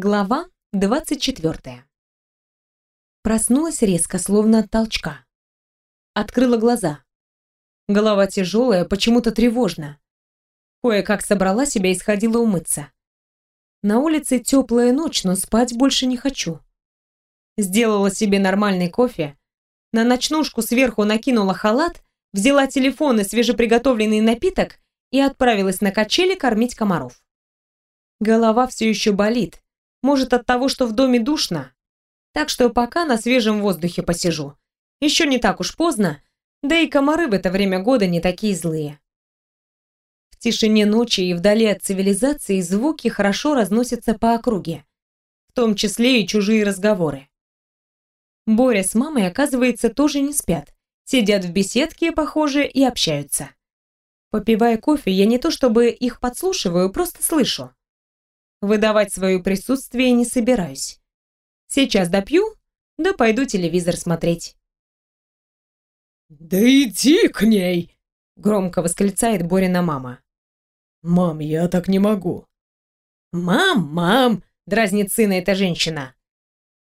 Глава 24. Проснулась резко, словно от толчка. Открыла глаза. Голова тяжелая, почему-то тревожно. Кое-как собрала себя и сходила умыться. На улице теплая ночь, но спать больше не хочу. Сделала себе нормальный кофе, на ночнушку сверху накинула халат, взяла телефон и свежеприготовленный напиток и отправилась на качели кормить комаров. Голова все еще болит, может, от того, что в доме душно? Так что пока на свежем воздухе посижу. Еще не так уж поздно, да и комары в это время года не такие злые. В тишине ночи и вдали от цивилизации звуки хорошо разносятся по округе, в том числе и чужие разговоры. Боря с мамой, оказывается, тоже не спят. Сидят в беседке, похоже, и общаются. Попивая кофе, я не то чтобы их подслушиваю, просто слышу. Выдавать свое присутствие не собираюсь. Сейчас допью, да пойду телевизор смотреть. «Да иди к ней!» — громко восклицает Борина мама. «Мам, я так не могу». «Мам, мам!» — дразнит сына эта женщина.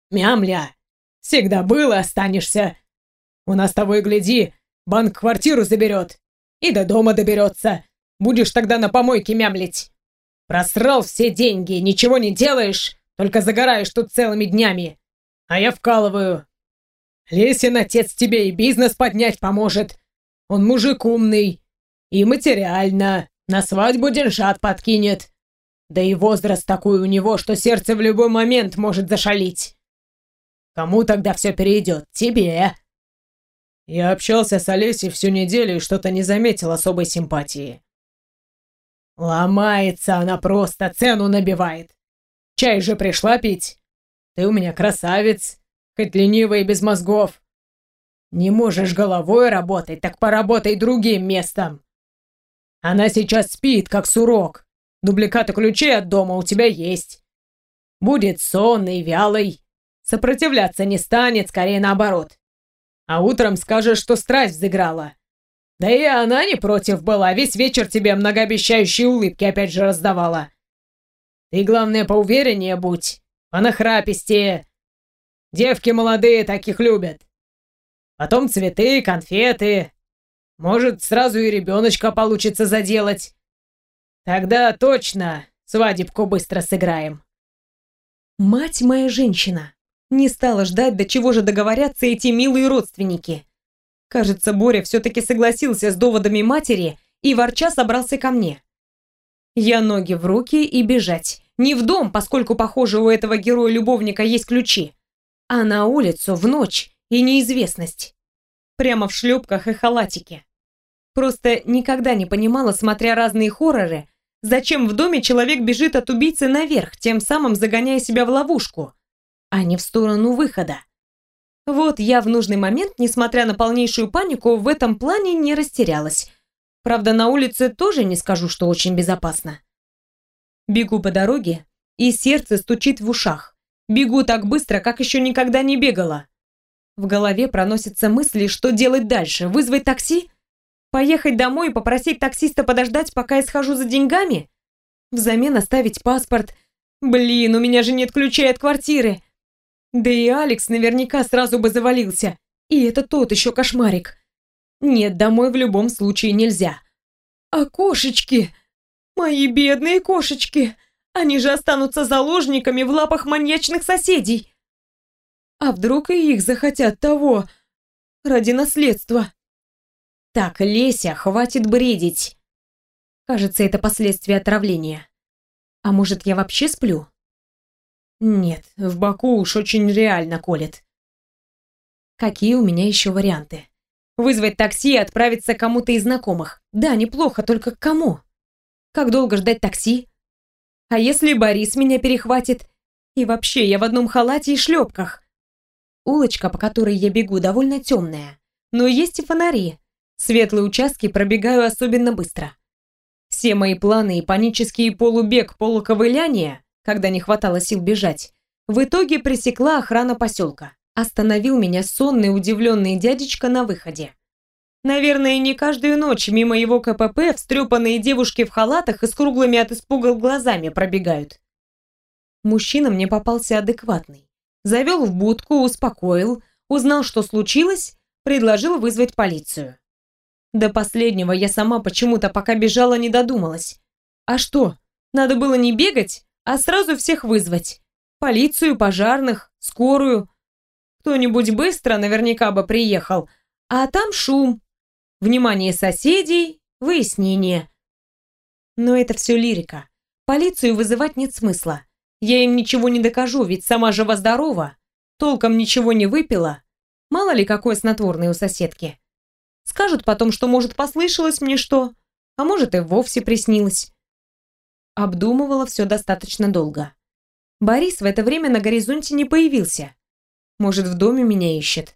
«Мямля! Всегда был и останешься. У нас того и гляди, банк квартиру заберет. И до дома доберется. Будешь тогда на помойке мямлить». Просрал все деньги, ничего не делаешь, только загораешь тут целыми днями. А я вкалываю. Лесин отец тебе и бизнес поднять поможет. Он мужик умный. И материально. На свадьбу деньжат подкинет. Да и возраст такой у него, что сердце в любой момент может зашалить. Кому тогда все перейдет? Тебе. Я общался с Олесей всю неделю и что-то не заметил особой симпатии. Ломается она просто, цену набивает. Чай же пришла пить. Ты у меня красавец, хоть ленивый и без мозгов. Не можешь головой работать, так поработай другим местом. Она сейчас спит, как сурок. Дубликаты ключей от дома у тебя есть. Будет сонный, вялый. Сопротивляться не станет, скорее наоборот. А утром скажешь, что страсть взыграла. Да и она не против была, весь вечер тебе многообещающие улыбки опять же раздавала. Ты, главное, поувереннее будь, понахрапистее. Девки молодые таких любят. Потом цветы, конфеты. Может, сразу и ребеночка получится заделать. Тогда точно свадебку быстро сыграем. Мать моя женщина. Не стала ждать, до чего же договорятся эти милые родственники. Кажется, Боря все-таки согласился с доводами матери и ворча собрался ко мне. Я ноги в руки и бежать. Не в дом, поскольку, похоже, у этого героя-любовника есть ключи, а на улицу в ночь и неизвестность. Прямо в шлепках и халатике. Просто никогда не понимала, смотря разные хорроры, зачем в доме человек бежит от убийцы наверх, тем самым загоняя себя в ловушку, а не в сторону выхода. Вот я в нужный момент, несмотря на полнейшую панику, в этом плане не растерялась. Правда, на улице тоже не скажу, что очень безопасно. Бегу по дороге, и сердце стучит в ушах. Бегу так быстро, как еще никогда не бегала. В голове проносятся мысли, что делать дальше. Вызвать такси? Поехать домой и попросить таксиста подождать, пока я схожу за деньгами? Взамен оставить паспорт? Блин, у меня же нет ключей от квартиры. Да и Алекс наверняка сразу бы завалился. И это тот еще кошмарик. Нет, домой в любом случае нельзя. А кошечки? Мои бедные кошечки! Они же останутся заложниками в лапах маньячных соседей. А вдруг и их захотят того ради наследства? Так, Леся, хватит бредить. Кажется, это последствия отравления. А может, я вообще сплю? Нет, в боку уж очень реально колет. Какие у меня еще варианты? Вызвать такси и отправиться кому-то из знакомых. Да, неплохо, только к кому? Как долго ждать такси? А если Борис меня перехватит? И вообще, я в одном халате и шлепках. Улочка, по которой я бегу, довольно темная. Но есть и фонари. Светлые участки пробегаю особенно быстро. Все мои планы и панический полубег, полуковыляние когда не хватало сил бежать, в итоге пресекла охрана поселка. Остановил меня сонный, удивленный дядечка на выходе. Наверное, не каждую ночь мимо его КПП встрепанные девушки в халатах и с круглыми от испуга глазами пробегают. Мужчина мне попался адекватный. Завел в будку, успокоил, узнал, что случилось, предложил вызвать полицию. До последнего я сама почему-то, пока бежала, не додумалась. А что, надо было не бегать, а сразу всех вызвать. Полицию, пожарных, скорую. Кто-нибудь быстро наверняка бы приехал. А там шум. Внимание соседей, выяснение. Но это все лирика. Полицию вызывать нет смысла. Я им ничего не докажу, ведь сама жива-здорова. Толком ничего не выпила. Мало ли какое снотворное у соседки. Скажут потом, что, может, послышалось мне что, а может, и вовсе приснилось. Обдумывала все достаточно долго. Борис в это время на горизонте не появился. Может, в доме меня ищет.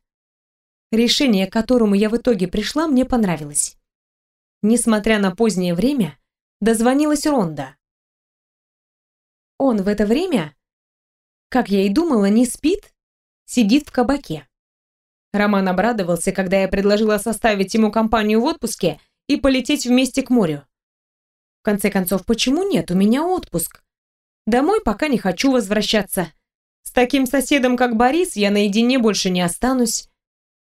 Решение, к которому я в итоге пришла, мне понравилось. Несмотря на позднее время, дозвонилась Ронда. Он в это время, как я и думала, не спит, сидит в кабаке. Роман обрадовался, когда я предложила составить ему компанию в отпуске и полететь вместе к морю. В конце концов, почему нет? У меня отпуск. Домой пока не хочу возвращаться. С таким соседом, как Борис, я наедине больше не останусь.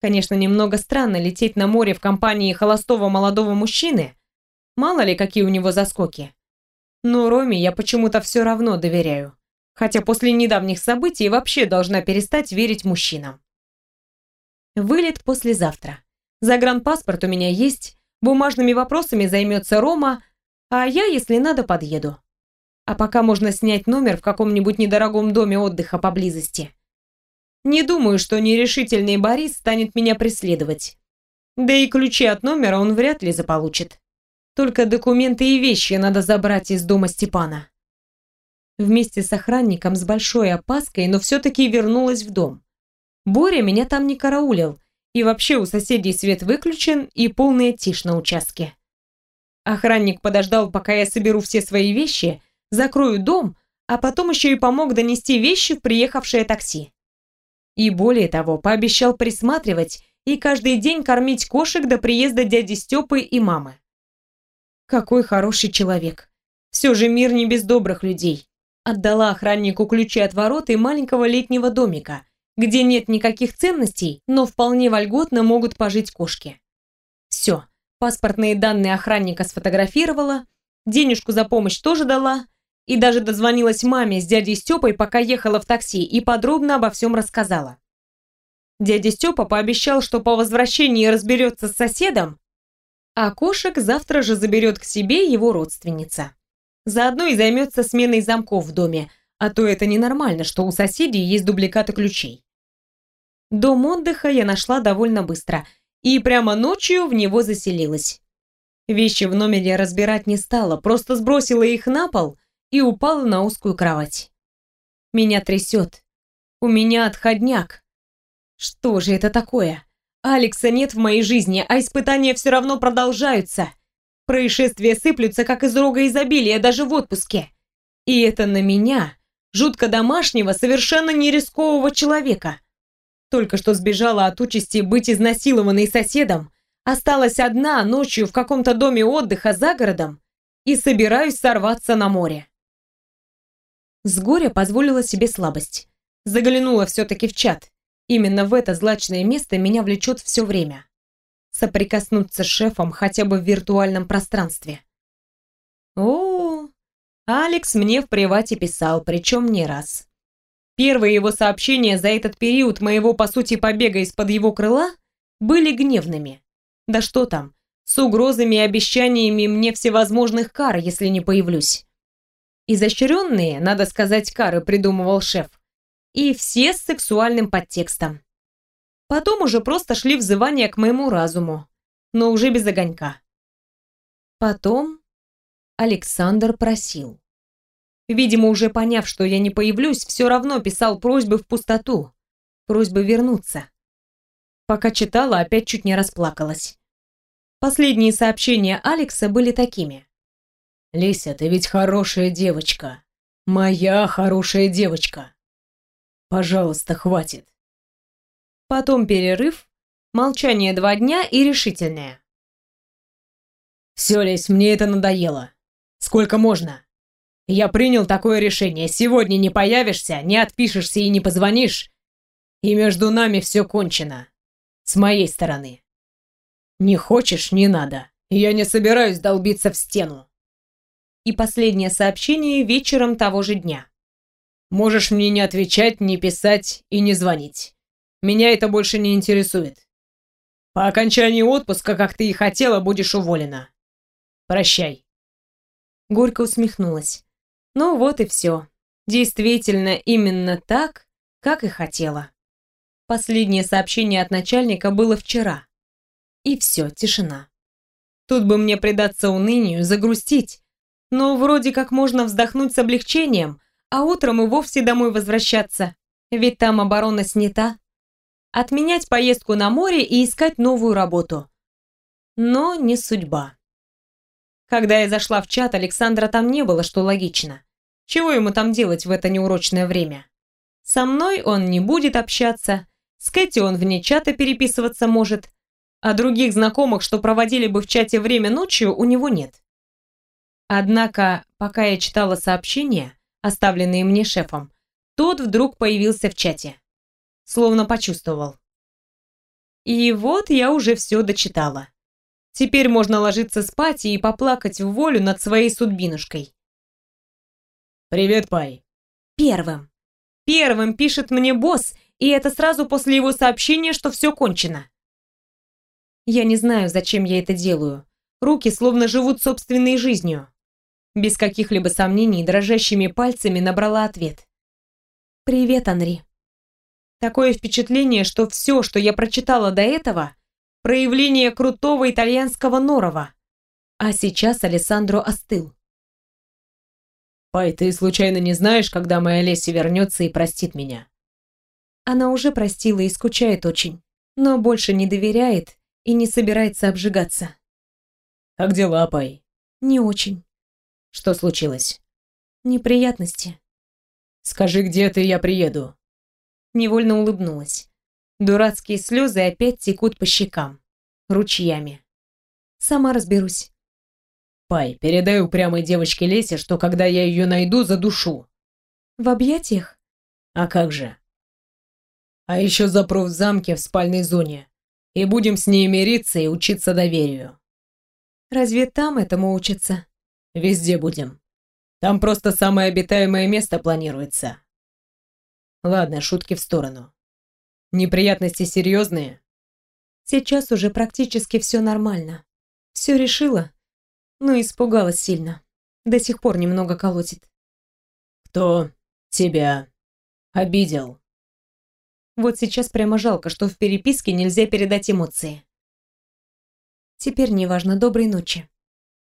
Конечно, немного странно лететь на море в компании холостого молодого мужчины. Мало ли, какие у него заскоки. Но Роме я почему-то все равно доверяю. Хотя после недавних событий вообще должна перестать верить мужчинам. Вылет послезавтра. Загранпаспорт у меня есть, бумажными вопросами займется Рома, а я, если надо, подъеду. А пока можно снять номер в каком-нибудь недорогом доме отдыха поблизости. Не думаю, что нерешительный Борис станет меня преследовать. Да и ключи от номера он вряд ли заполучит. Только документы и вещи надо забрать из дома Степана. Вместе с охранником с большой опаской, но все-таки вернулась в дом. Боря меня там не караулил, и вообще у соседей свет выключен и полная тишь на участке. Охранник подождал, пока я соберу все свои вещи, закрою дом, а потом еще и помог донести вещи в приехавшее такси. И более того, пообещал присматривать и каждый день кормить кошек до приезда дяди Степы и мамы. Какой хороший человек. Все же мир не без добрых людей. Отдала охраннику ключи от ворот и маленького летнего домика, где нет никаких ценностей, но вполне вольготно могут пожить кошки. Паспортные данные охранника сфотографировала, денежку за помощь тоже дала, и даже дозвонилась маме с дядей Степой, пока ехала в такси, и подробно обо всем рассказала. Дядя Степа пообещал, что по возвращении разберется с соседом, а кошек завтра же заберет к себе его родственница. Заодно и займется сменой замков в доме, а то это ненормально, что у соседей есть дубликаты ключей. Дом отдыха я нашла довольно быстро и прямо ночью в него заселилась. Вещи в номере разбирать не стала, просто сбросила их на пол и упала на узкую кровать. Меня трясет. У меня отходняк. Что же это такое? Алекса нет в моей жизни, а испытания все равно продолжаются. Происшествия сыплются, как из рога изобилия, даже в отпуске. И это на меня, жутко домашнего, совершенно нерискового человека. Только что сбежала от участи быть изнасилованной соседом, осталась одна ночью в каком-то доме отдыха за городом и собираюсь сорваться на море. С горя позволила себе слабость. Заглянула все-таки в чат. Именно в это злачное место меня влечет все время. Соприкоснуться с шефом хотя бы в виртуальном пространстве. О, Алекс мне в привате писал, причем не раз. Первые его сообщения за этот период моего, по сути, побега из-под его крыла были гневными. Да что там, с угрозами и обещаниями мне всевозможных кар, если не появлюсь. Изощренные, надо сказать, кары придумывал шеф. И все с сексуальным подтекстом. Потом уже просто шли взывания к моему разуму, но уже без огонька. Потом Александр просил. Видимо, уже поняв, что я не появлюсь, все равно писал просьбы в пустоту. Просьбы вернуться. Пока читала, опять чуть не расплакалась. Последние сообщения Алекса были такими. «Леся, ты ведь хорошая девочка. Моя хорошая девочка. Пожалуйста, хватит». Потом перерыв, молчание два дня и решительное. «Все, Лесь, мне это надоело. Сколько можно? Я принял такое решение. Сегодня не появишься, не отпишешься и не позвонишь. И между нами все кончено. С моей стороны. Не хочешь, не надо. Я не собираюсь долбиться в стену. И последнее сообщение вечером того же дня. Можешь мне не отвечать, не писать и не звонить. Меня это больше не интересует. По окончании отпуска, как ты и хотела, будешь уволена. Прощай. Горько усмехнулась. Ну вот и все. Действительно, именно так, как и хотела. Последнее сообщение от начальника было вчера. И все, тишина. Тут бы мне предаться унынию, загрустить. Но вроде как можно вздохнуть с облегчением, а утром и вовсе домой возвращаться. Ведь там оборона снята. Отменять поездку на море и искать новую работу. Но не судьба. Когда я зашла в чат, Александра там не было, что логично. Чего ему там делать в это неурочное время? Со мной он не будет общаться, с Кэти он вне чата переписываться может, а других знакомых, что проводили бы в чате время ночью, у него нет. Однако, пока я читала сообщения, оставленные мне шефом, тот вдруг появился в чате. Словно почувствовал. И вот я уже все дочитала. Теперь можно ложиться спать и поплакать в волю над своей судьбинушкой. «Привет, Пай». Первым. Первым пишет мне босс, и это сразу после его сообщения, что все кончено. Я не знаю, зачем я это делаю. Руки словно живут собственной жизнью. Без каких-либо сомнений, дрожащими пальцами набрала ответ. «Привет, Анри». Такое впечатление, что все, что я прочитала до этого, проявление крутого итальянского норова. А сейчас Алессандро остыл. «Пай, ты случайно не знаешь, когда моя Леся вернется и простит меня?» Она уже простила и скучает очень, но больше не доверяет и не собирается обжигаться. «Как дела, Пай?» «Не очень». «Что случилось?» «Неприятности». «Скажи, где ты, я приеду». Невольно улыбнулась. Дурацкие слезы опять текут по щекам. Ручьями. Сама разберусь. Пай, передай упрямой девочке Лесе, что когда я ее найду, задушу. В объятиях? А как же? А еще запру в замке в спальной зоне. И будем с ней мириться и учиться доверию. Разве там этому учатся? Везде будем. Там просто самое обитаемое место планируется. Ладно, шутки в сторону. Неприятности серьезные? Сейчас уже практически все нормально. Все решила, но испугалась сильно. До сих пор немного колотит. Кто тебя обидел? Вот сейчас прямо жалко, что в переписке нельзя передать эмоции. Теперь неважно, доброй ночи.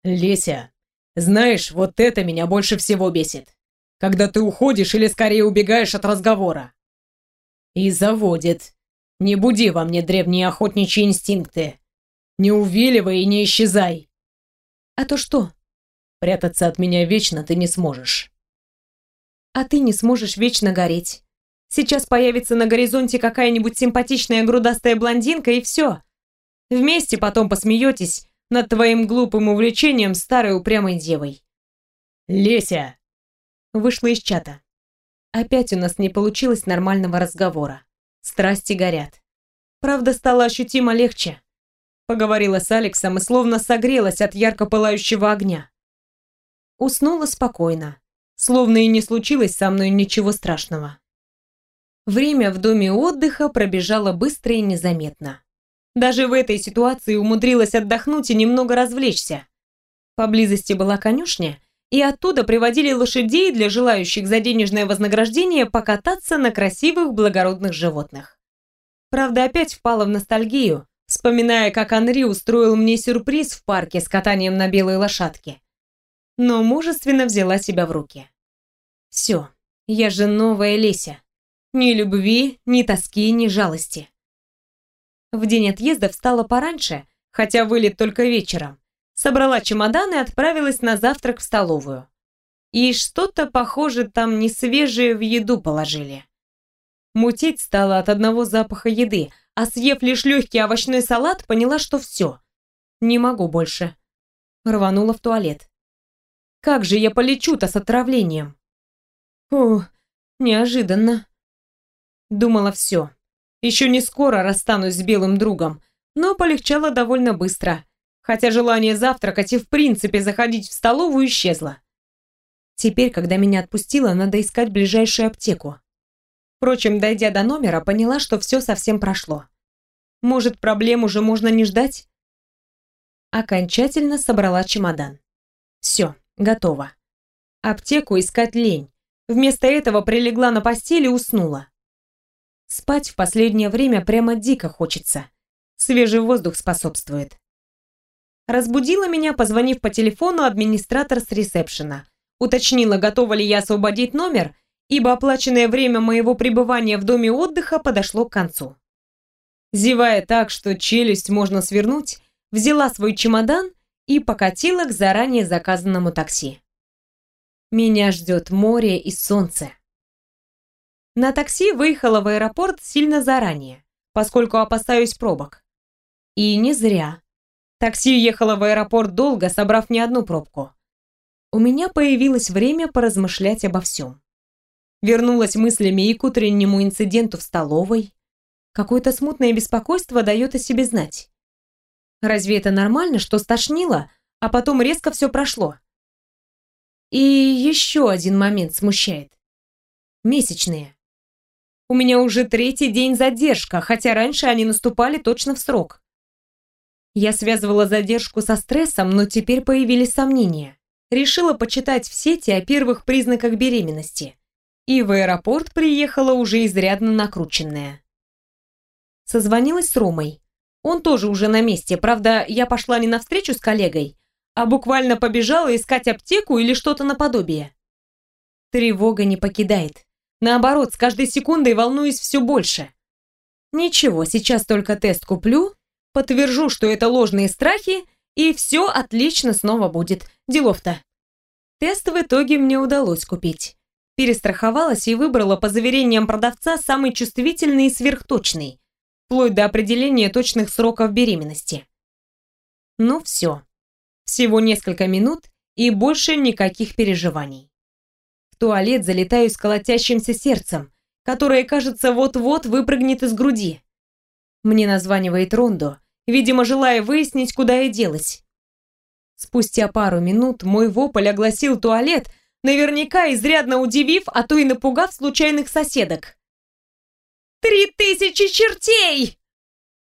Леся, знаешь, вот это меня больше всего бесит. Когда ты уходишь или скорее убегаешь от разговора. И заводит. Не буди во мне древние охотничьи инстинкты. Не увиливай и не исчезай. А то что? Прятаться от меня вечно ты не сможешь. А ты не сможешь вечно гореть. Сейчас появится на горизонте какая-нибудь симпатичная грудастая блондинка, и все. Вместе потом посмеетесь над твоим глупым увлечением старой упрямой девой. «Леся!» Вышла из чата. Опять у нас не получилось нормального разговора. Страсти горят. Правда, стало ощутимо легче. Поговорила с Алексом и словно согрелась от ярко пылающего огня. Уснула спокойно, словно и не случилось со мной ничего страшного. Время в доме отдыха пробежало быстро и незаметно. Даже в этой ситуации умудрилась отдохнуть и немного развлечься. Поблизости была конюшня, и оттуда приводили лошадей для желающих за денежное вознаграждение покататься на красивых благородных животных. Правда, опять впала в ностальгию, вспоминая, как Анри устроил мне сюрприз в парке с катанием на белой лошадке. Но мужественно взяла себя в руки. Все, я же новая Леся. Ни любви, ни тоски, ни жалости. В день отъезда встала пораньше, хотя вылет только вечером. Собрала чемодан и отправилась на завтрак в столовую. И что-то, похоже, там несвежее в еду положили. Мутить стало от одного запаха еды, а съев лишь легкий овощной салат, поняла, что все. Не могу больше. Рванула в туалет. Как же я полечу-то с отравлением? О, неожиданно. Думала, все. Еще не скоро расстанусь с белым другом, но полегчало довольно быстро, хотя желание завтракать и в принципе заходить в столовую исчезло. Теперь, когда меня отпустило, надо искать ближайшую аптеку. Впрочем, дойдя до номера, поняла, что все совсем прошло. Может, проблем уже можно не ждать? Окончательно собрала чемодан. Все, готово. Аптеку искать лень. Вместо этого прилегла на постель и уснула. Спать в последнее время прямо дико хочется. Свежий воздух способствует. Разбудила меня, позвонив по телефону администратор с ресепшена. Уточнила, готова ли я освободить номер, ибо оплаченное время моего пребывания в доме отдыха подошло к концу. Зевая так, что челюсть можно свернуть, взяла свой чемодан и покатила к заранее заказанному такси. Меня ждет море и солнце. На такси выехала в аэропорт сильно заранее, поскольку опасаюсь пробок. И не зря. Такси ехало в аэропорт долго, собрав не одну пробку. У меня появилось время поразмышлять обо всем. Вернулась мыслями и к утреннему инциденту в столовой. Какое-то смутное беспокойство дает о себе знать. Разве это нормально, что стошнило, а потом резко все прошло? И еще один момент смущает. Месячные. У меня уже третий день задержка, хотя раньше они наступали точно в срок. Я связывала задержку со стрессом, но теперь появились сомнения. Решила почитать в сети о первых признаках беременности. И в аэропорт приехала уже изрядно накрученная. Созвонилась с Ромой. Он тоже уже на месте, правда, я пошла не на встречу с коллегой, а буквально побежала искать аптеку или что-то наподобие. Тревога не покидает. Наоборот, с каждой секундой волнуюсь все больше. Ничего, сейчас только тест куплю, подтвержу, что это ложные страхи, и все отлично снова будет. Делов-то. Тест в итоге мне удалось купить. Перестраховалась и выбрала по заверениям продавца самый чувствительный и сверхточный, вплоть до определения точных сроков беременности. Ну все. Всего несколько минут и больше никаких переживаний. В туалет залетаю с колотящимся сердцем, которое, кажется, вот-вот выпрыгнет из груди. Мне названивает Рондо, видимо, желая выяснить, куда я делась. Спустя пару минут мой вопль огласил туалет, наверняка изрядно удивив, а то и напугав случайных соседок. «Три тысячи чертей!»